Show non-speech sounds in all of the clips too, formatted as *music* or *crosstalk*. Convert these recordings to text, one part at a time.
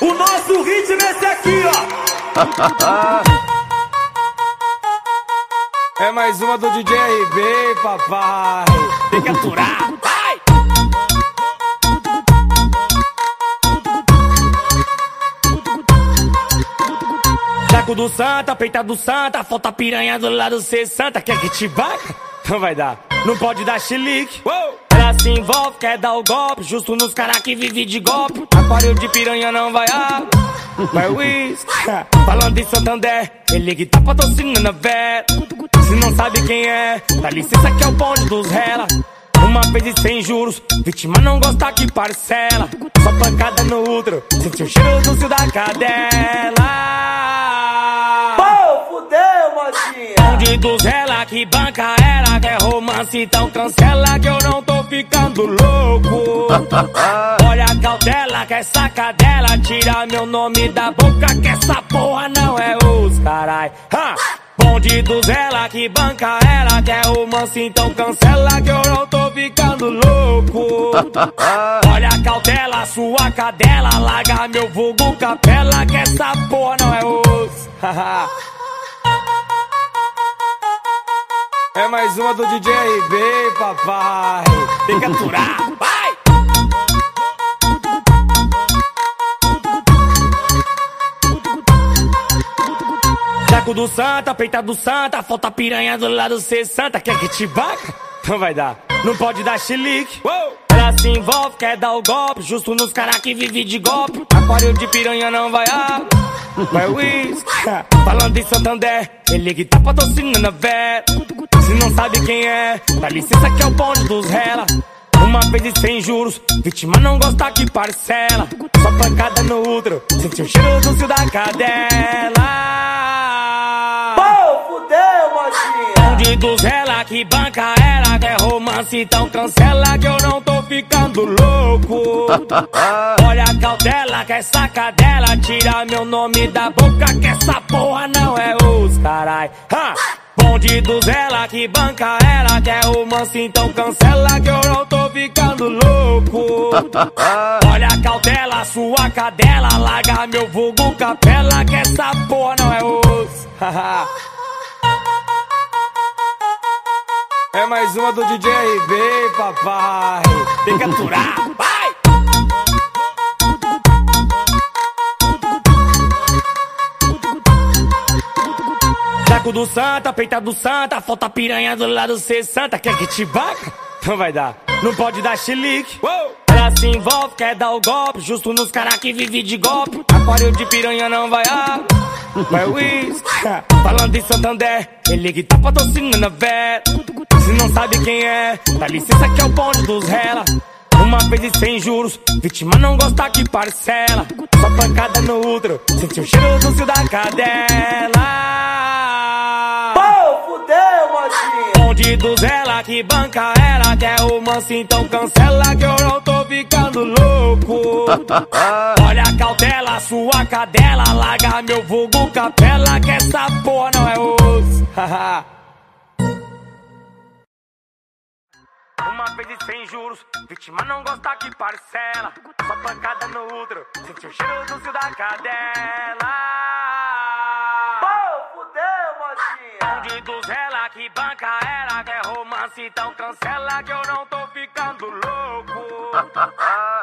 O nosso ritmo é esse aqui, ó. É mais uma do DJ RB, papai. Tem que aturar. Vai! Jaco do Santa, peita do Santa, falta piranha do lado cê santa. Quer que te baca? Não vai dar. Não pode dar chilique. Ela se envolve, quer dar o golpe. Justo nos caras que vive de golpe. Aquário de piranha não vai água. Vai whisky. *laughs* Falando em Santander, ele que tá patrocinando a vera. Se não sabe quem é, dá licença que é o bonde dos rela. Uma vez e sem juros, vítima não gosta que parcela. Só pancada no útero, sente o cheiro do cio da cadela. Pô, fudeu, mocinha. Bonde dos rela que banca ela, quer romance, então cancela que eu não tô ficando louco. Olha a cautela, que essa cadela tira meu nome da boca, que essa porra não é os carai. Ha! Bonde dos ela que banca ela, quer romance, então cancela que eu não tô ficando louco. Olha a cautela, sua cadela, larga meu vulgo capela, que essa porra não é os. É mais uma do DJ RB, papai. Tem que aturar. Vai! Jaco do Santa, peita do Santa, falta piranha do lado cê santa. Quer que te baca? Não vai dar. Não pode dar chilique. Ela se envolve, quer dar o golpe. Justo nos caras que vive de golpe. Aquário de piranha não vai água. Vai whisky. Falando em Santander, ele que tá patrocinando a vera. Se não sabe quem é, dá licença que é o bonde dos rela. Uma vez e sem juros, vítima não gosta que parcela. Só pancada no útero, sente o cheiro do cio da cadela. Dos rela que banca ela, quer romance, então cancela que eu não tô ficando louco. *laughs* Olha a cautela, que essa cadela tira meu nome da boca, que essa porra não é os carai. Ha! Bonde dos ela que banca ela, quer romance, então cancela que eu não tô ficando louco. *laughs* Olha a cautela, sua cadela, larga meu vulgo capela, que essa porra não é os. É mais uma do DJ RB, papai. Tem que aturar. Vai! Jaco do Santa, peita do Santa, falta piranha do lado cê santa. Quer que te baca? Não vai dar. Não pode dar chilique. Ela se envolve, quer dar o golpe. Justo nos caras que vive de golpe. Aquário de piranha não vai água. Vai whisky. Falando em Santander, ele que tá patrocinando a vera. Não sabe quem é, dá licença que é o bonde dos rela. Uma vez e sem juros, vítima não gosta que parcela. Só pancada no útero, sente o cheiro do cio da cadela. Pô, fudeu, mocinha. Bonde dos ela que banca ela, quer romance, então cancela que eu não tô ficando louco. *laughs* Olha a cautela, sua cadela, larga meu vulgo capela, que essa porra não é os. *laughs* sem juros, vítima não gosta que parcela. Só pancada no útero, sente o cheiro do cio da cadela. Pô, fudeu, mocinha. Bonde dos ela que banca ela, quer romance, então cancela que eu não tô ficando louco.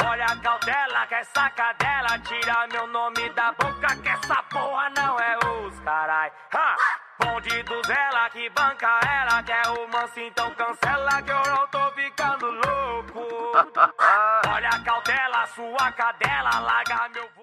Olha a cautela, que essa cadela tira meu nome da boca, que essa porra não é os carai. Ha! Bonde dos ela que banca ela, quer romance, então cancela que eu não tô ficando louco. Olha a cautela, sua cadela, larga meu.